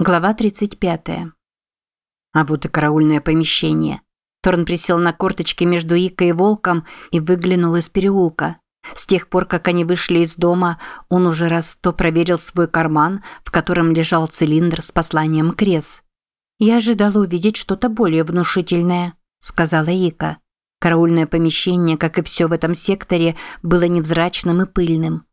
Глава 35. А вот и караульное помещение. Торн присел на корточки между Икой и Волком и выглянул из переулка. С тех пор, как они вышли из дома, он уже раз то проверил свой карман, в котором лежал цилиндр с посланием Крес. «Я ожидала увидеть что-то более внушительное», – сказала Ика. Караульное помещение, как и все в этом секторе, было невзрачным и пыльным.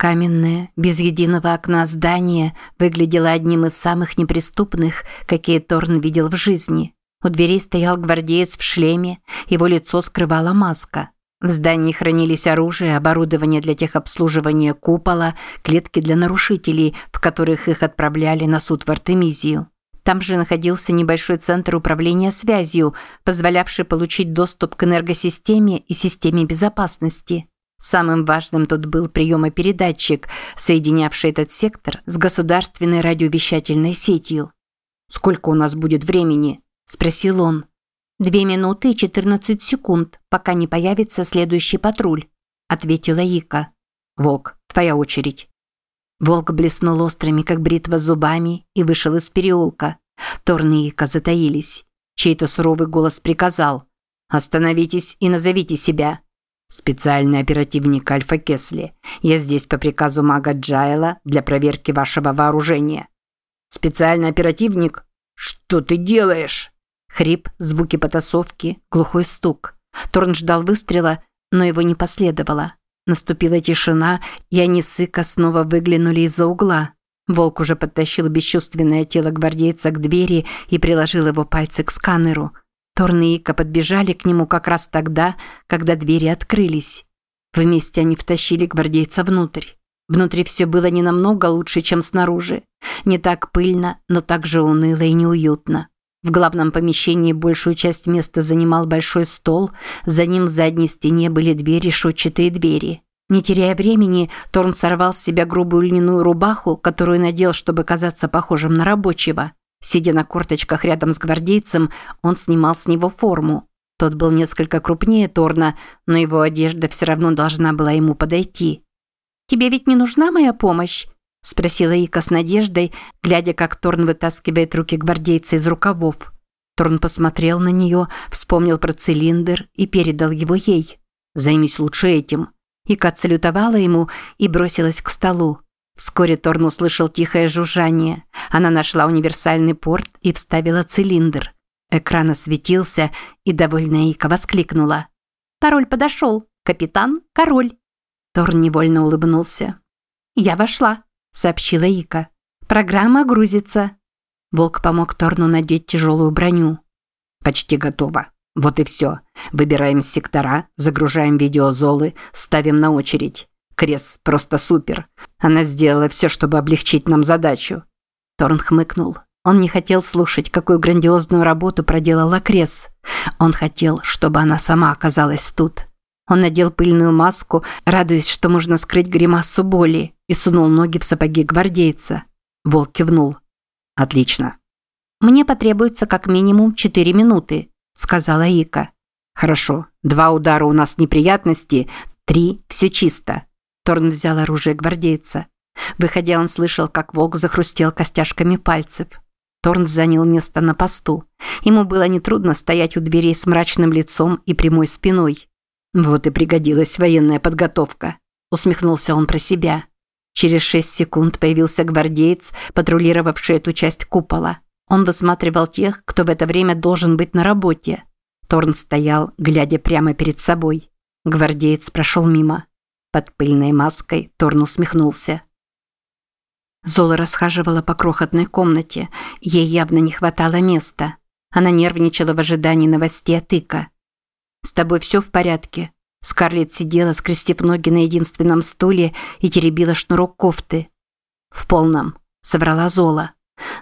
Каменное, без единого окна здание выглядело одним из самых неприступных, какие Торн видел в жизни. У дверей стоял гвардеец в шлеме, его лицо скрывала маска. В здании хранились оружие, оборудование для техобслуживания купола, клетки для нарушителей, в которых их отправляли на суд в Артемизию. Там же находился небольшой центр управления связью, позволявший получить доступ к энергосистеме и системе безопасности. Самым важным тут был приемопередатчик, соединявший этот сектор с государственной радиовещательной сетью. «Сколько у нас будет времени?» – спросил он. «Две минуты и четырнадцать секунд, пока не появится следующий патруль», – ответила Ика. «Волк, твоя очередь». Волк блеснул острыми, как бритва, зубами и вышел из переулка. Торн и Ика затаились. Чей-то суровый голос приказал «Остановитесь и назовите себя». «Специальный оперативник Альфа Кесли. Я здесь по приказу мага Джайла для проверки вашего вооружения». «Специальный оперативник? Что ты делаешь?» Хрип, звуки потасовки, глухой стук. Торн ждал выстрела, но его не последовало. Наступила тишина, и они с снова выглянули из-за угла. Волк уже подтащил бесчувственное тело гвардейца к двери и приложил его пальцы к сканеру – Торн и Ика подбежали к нему как раз тогда, когда двери открылись. Вместе они втащили гвардейца внутрь. Внутри все было не намного лучше, чем снаружи. Не так пыльно, но также уныло и неуютно. В главном помещении большую часть места занимал большой стол, за ним в задней стене были две решетчатые двери. Не теряя времени, Торн сорвал с себя грубую льняную рубаху, которую надел, чтобы казаться похожим на рабочего. Сидя на корточках рядом с гвардейцем, он снимал с него форму. Тот был несколько крупнее Торна, но его одежда все равно должна была ему подойти. «Тебе ведь не нужна моя помощь?» – спросила Ика с надеждой, глядя, как Торн вытаскивает руки гвардейца из рукавов. Торн посмотрел на нее, вспомнил про цилиндр и передал его ей. «Займись лучше этим». Ика отсалютовала ему и бросилась к столу. Вскоре Торн услышал тихое жужжание. Она нашла универсальный порт и вставила цилиндр. Экран осветился, и довольная Ика воскликнула. «Пароль подошел. Капитан, король». Торн невольно улыбнулся. «Я вошла», – сообщила Ика. «Программа грузится». Волк помог Торну надеть тяжелую броню. «Почти готово. Вот и все. Выбираем сектора, загружаем видеозолы, ставим на очередь. Крес просто супер. Она сделала все, чтобы облегчить нам задачу. Торн хмыкнул. Он не хотел слушать, какую грандиозную работу проделала Крес. Он хотел, чтобы она сама оказалась тут. Он надел пыльную маску, радуясь, что можно скрыть гримасу боли, и сунул ноги в сапоги гвардейца. Волк кивнул. «Отлично». «Мне потребуется как минимум четыре минуты», – сказала Ика. «Хорошо. Два удара у нас неприятности, три – все чисто. Торн взял оружие гвардейца. Выходя, он слышал, как волк захрустел костяшками пальцев. Торн занял место на посту. Ему было нетрудно стоять у дверей с мрачным лицом и прямой спиной. «Вот и пригодилась военная подготовка», – усмехнулся он про себя. Через шесть секунд появился гвардеец, патрулировавший эту часть купола. Он высматривал тех, кто в это время должен быть на работе. Торн стоял, глядя прямо перед собой. Гвардеец прошел мимо. Под пыльной маской Торн усмехнулся. Зола расхаживала по крохотной комнате. Ей явно не хватало места. Она нервничала в ожидании новостей от Ика. «С тобой все в порядке?» Скарлетт сидела, скрестив ноги на единственном стуле и теребила шнурок кофты. «В полном», – соврала Зола.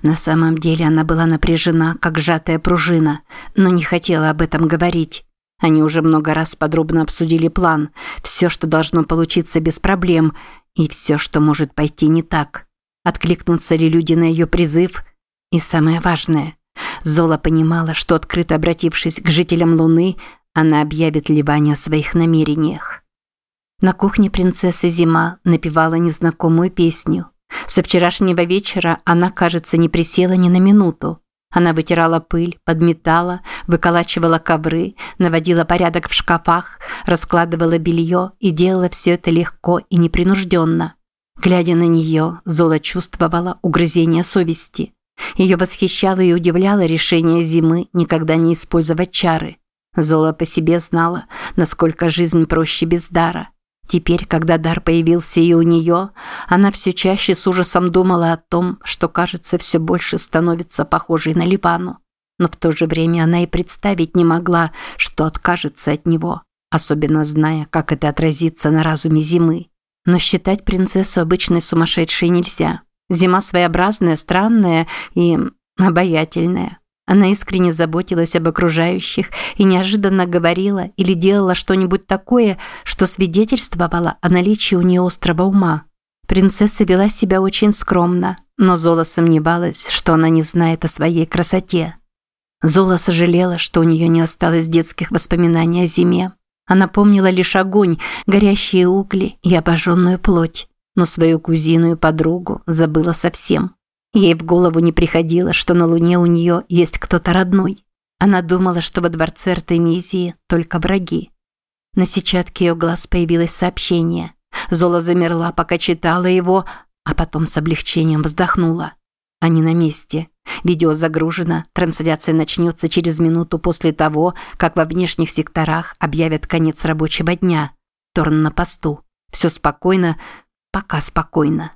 На самом деле она была напряжена, как сжатая пружина, но не хотела об этом говорить. Они уже много раз подробно обсудили план, все, что должно получиться без проблем, и все, что может пойти не так. Откликнутся ли люди на ее призыв? И самое важное, Зола понимала, что открыто обратившись к жителям Луны, она объявит Ливане о своих намерениях. На кухне принцесса Зима напевала незнакомую песню. Со вчерашнего вечера она, кажется, не присела ни на минуту. Она вытирала пыль, подметала, выколачивала ковры, наводила порядок в шкафах, раскладывала белье и делала все это легко и непринужденно. Глядя на нее, Зола чувствовала угрызение совести. Ее восхищало и удивляло решение зимы никогда не использовать чары. Зола по себе знала, насколько жизнь проще без дара. Теперь, когда дар появился и у нее, она все чаще с ужасом думала о том, что, кажется, все больше становится похожей на Ливану. Но в то же время она и представить не могла, что откажется от него, особенно зная, как это отразится на разуме зимы. Но считать принцессу обычной сумасшедшей нельзя. Зима своеобразная, странная и обаятельная. Она искренне заботилась об окружающих и неожиданно говорила или делала что-нибудь такое, что свидетельствовало о наличии у нее острого ума. Принцесса вела себя очень скромно, но Зола сомневалась, что она не знает о своей красоте. Зола сожалела, что у нее не осталось детских воспоминаний о зиме. Она помнила лишь огонь, горящие угли и обожженную плоть, но свою кузину и подругу забыла совсем. Ей в голову не приходило, что на Луне у нее есть кто-то родной. Она думала, что во дворце Артемизии только враги. На сетчатке ее глаз появилось сообщение. Зола замерла, пока читала его, а потом с облегчением вздохнула. Они на месте. Видео загружено, трансляция начнется через минуту после того, как во внешних секторах объявят конец рабочего дня. Торн на посту. Все спокойно, пока спокойно.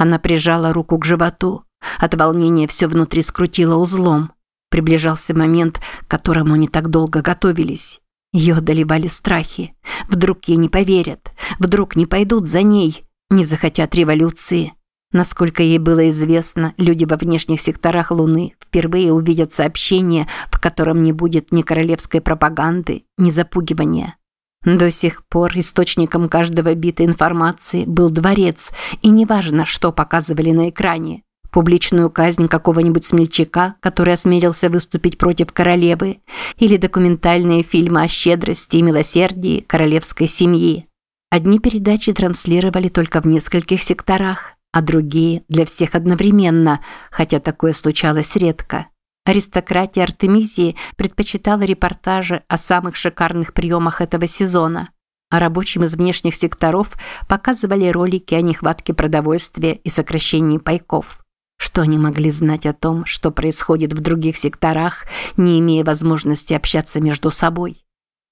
Она прижала руку к животу. От волнения все внутри скрутило узлом. Приближался момент, к которому они так долго готовились. Ее одолевали страхи. Вдруг ей не поверят. Вдруг не пойдут за ней. Не захотят революции. Насколько ей было известно, люди во внешних секторах Луны впервые увидят сообщение, в котором не будет ни королевской пропаганды, ни запугивания. До сих пор источником каждого бита информации был дворец, и неважно, что показывали на экране. Публичную казнь какого-нибудь смельчака, который осмелился выступить против королевы, или документальные фильмы о щедрости и милосердии королевской семьи. Одни передачи транслировали только в нескольких секторах, а другие – для всех одновременно, хотя такое случалось редко. Аристократия Артемизии предпочитала репортажи о самых шикарных приемах этого сезона, а рабочим из внешних секторов показывали ролики о нехватке продовольствия и сокращении пайков. Что они могли знать о том, что происходит в других секторах, не имея возможности общаться между собой?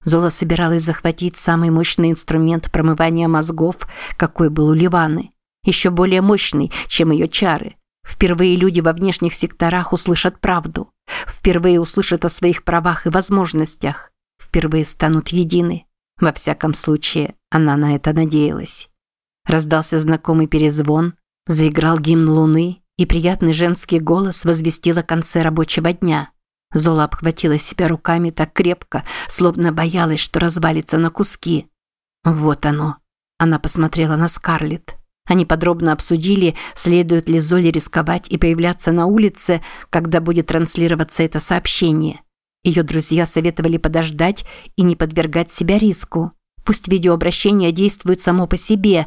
Зола собиралась захватить самый мощный инструмент промывания мозгов, какой был у Ливаны. Еще более мощный, чем ее чары. Впервые люди во внешних секторах услышат правду. Впервые услышат о своих правах и возможностях. Впервые станут едины. Во всяком случае, она на это надеялась. Раздался знакомый перезвон, заиграл гимн луны, и приятный женский голос возвестил о конце рабочего дня. Зола обхватила себя руками так крепко, словно боялась, что развалится на куски. Вот оно. Она посмотрела на Скарлетт. Они подробно обсудили, следует ли Золе рисковать и появляться на улице, когда будет транслироваться это сообщение. Ее друзья советовали подождать и не подвергать себя риску. Пусть видеообращение действует само по себе,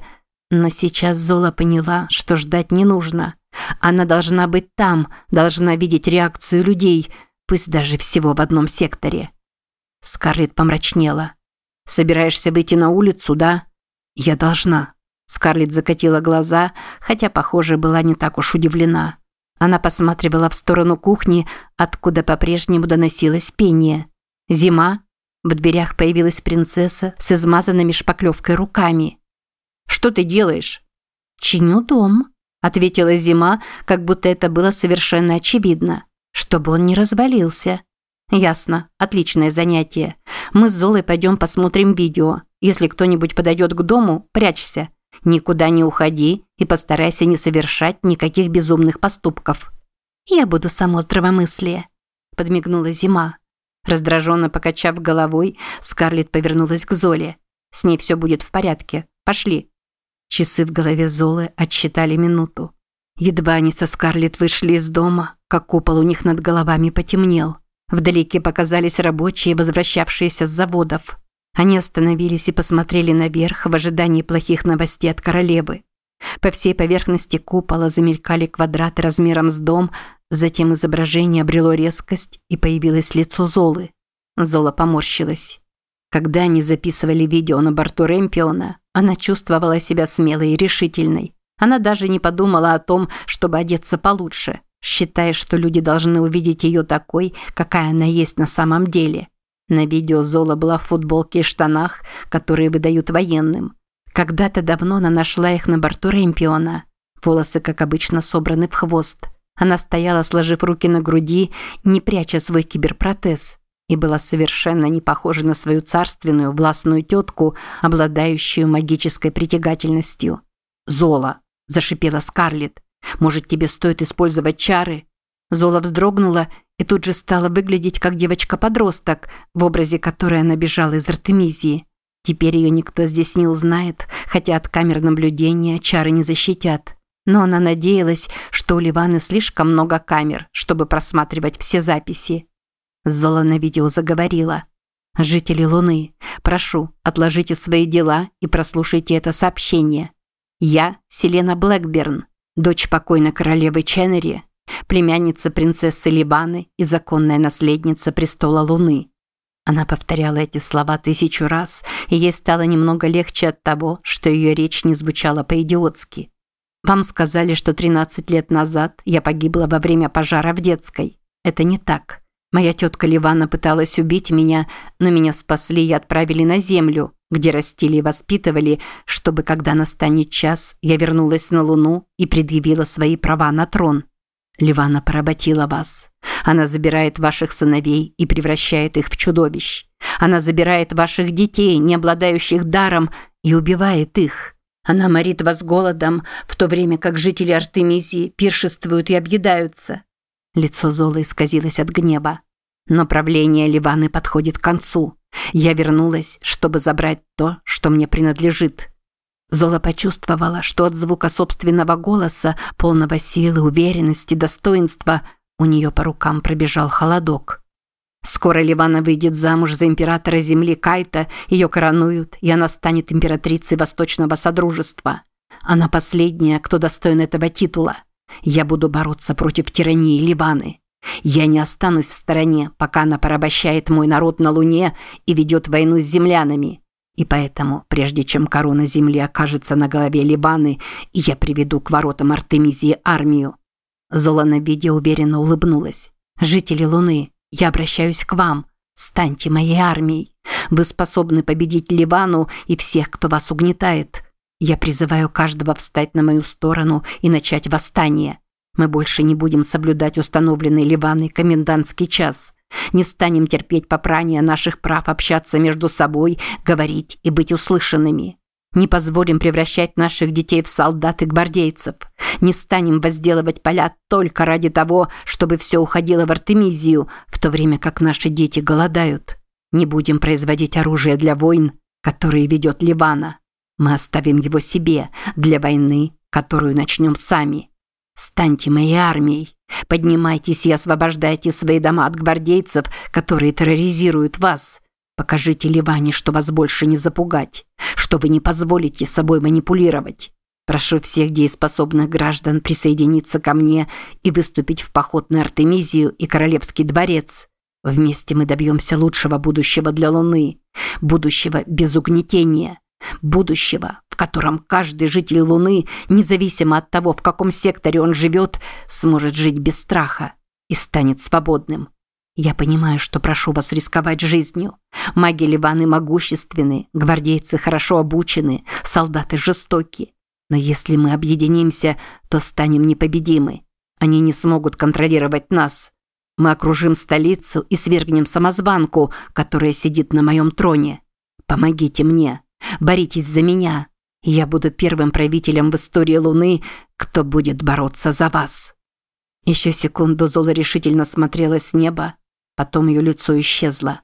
но сейчас Зола поняла, что ждать не нужно. Она должна быть там, должна видеть реакцию людей, пусть даже всего в одном секторе. Скарлетт помрачнела. «Собираешься выйти на улицу, да?» «Я должна», Скарлетт закатила глаза, хотя, похоже, была не так уж удивлена. Она посматривала в сторону кухни, откуда по-прежнему доносилось пение. Зима. В дверях появилась принцесса с измазанными шпаклевкой руками. «Что ты делаешь?» «Чиню дом», – ответила Зима, как будто это было совершенно очевидно. «Чтобы он не развалился». «Ясно. Отличное занятие. Мы с Золой пойдем посмотрим видео. Если кто-нибудь подойдет к дому, прячься. Никуда не уходи и постарайся не совершать никаких безумных поступков. Я буду само здравомыслие, подмигнула Зима. Раздраженно покачав головой, Скарлетт повернулась к Золе. С ней все будет в порядке. Пошли. Часы в голове Золы отсчитали минуту. Едва они со Скарлетт вышли из дома, как купол у них над головами потемнел. Вдалеке показались рабочие, возвращавшиеся с заводов. Они остановились и посмотрели наверх в ожидании плохих новостей от королевы. По всей поверхности купола замелькали квадраты размером с дом, затем изображение обрело резкость и появилось лицо Золы. Зола поморщилась. Когда они записывали видео на борту Рэмпиона, она чувствовала себя смелой и решительной. Она даже не подумала о том, чтобы одеться получше, считая, что люди должны увидеть ее такой, какая она есть на самом деле. На видео Зола была в футболке и штанах, которые выдают военным. Когда-то давно она нашла их на борту Рэмпиона. Волосы, как обычно, собраны в хвост. Она стояла, сложив руки на груди, не пряча свой киберпротез, и была совершенно не похожа на свою царственную, властную тетку, обладающую магической притягательностью. «Зола!» – зашипела Скарлетт. «Может, тебе стоит использовать чары?» Зола вздрогнула и тут же стала выглядеть как девочка-подросток, в образе которой она бежала из Артемизии. Теперь ее никто здесь не узнает, хотя от камер наблюдения чары не защитят. Но она надеялась, что у Ливаны слишком много камер, чтобы просматривать все записи. Зола на видео заговорила. «Жители Луны, прошу, отложите свои дела и прослушайте это сообщение. Я Селена Блэкберн, дочь покойной королевы Ченнери, племянница принцессы Ливаны и законная наследница престола Луны. Она повторяла эти слова тысячу раз, и ей стало немного легче от того, что ее речь не звучала по-идиотски. «Вам сказали, что 13 лет назад я погибла во время пожара в детской. Это не так. Моя тетка Ливана пыталась убить меня, но меня спасли и отправили на землю, где растили и воспитывали, чтобы, когда настанет час, я вернулась на Луну и предъявила свои права на трон. Ливана поработила вас. Она забирает ваших сыновей и превращает их в чудовищ. Она забирает ваших детей, не обладающих даром, и убивает их. Она морит вас голодом, в то время как жители Артемизии пиршествуют и объедаются. Лицо Золы исказилось от гнева. Но правление Ливаны подходит к концу. Я вернулась, чтобы забрать то, что мне принадлежит. Зола почувствовала, что от звука собственного голоса, полного силы, уверенности, достоинства, у нее по рукам пробежал холодок. Скоро Ливана выйдет замуж за императора земли Кайта, ее коронуют, и она станет императрицей Восточного Содружества. Она последняя, кто достоин этого титула. Я буду бороться против тирании Ливаны. Я не останусь в стороне, пока она порабощает мой народ на Луне и ведет войну с землянами. И поэтому, прежде чем корона земли окажется на голове Ливаны, я приведу к воротам Артемизии армию. Зола на виде уверенно улыбнулась. Жители Луны, я обращаюсь к вам. Станьте моей армией. Вы способны победить Ливану и всех, кто вас угнетает. Я призываю каждого встать на мою сторону и начать восстание. Мы больше не будем соблюдать установленный Ливаной комендантский час. Не станем терпеть попрания наших прав общаться между собой, говорить и быть услышанными. Не позволим превращать наших детей в солдат и гвардейцев. Не станем возделывать поля только ради того, чтобы все уходило в Артемизию, в то время как наши дети голодают. Не будем производить оружие для войн, которые ведет Ливана. Мы оставим его себе для войны, которую начнем сами. Станьте моей армией. Поднимайтесь и освобождайте свои дома от гвардейцев, которые терроризируют вас. Покажите Ливане, что вас больше не запугать, что вы не позволите собой манипулировать. Прошу всех дееспособных граждан присоединиться ко мне и выступить в поход на Артемизию и Королевский дворец. Вместе мы добьемся лучшего будущего для Луны, будущего без угнетения, будущего, котором каждый житель Луны, независимо от того, в каком секторе он живет, сможет жить без страха и станет свободным. Я понимаю, что прошу вас рисковать жизнью. Маги Ливаны могущественны, гвардейцы хорошо обучены, солдаты жестоки. Но если мы объединимся, то станем непобедимы. Они не смогут контролировать нас. Мы окружим столицу и свергнем самозванку, которая сидит на моем троне. Помогите мне. Боритесь за меня. Я буду первым правителем в истории Луны, кто будет бороться за вас». Еще секунду Зола решительно смотрела с неба, потом ее лицо исчезло.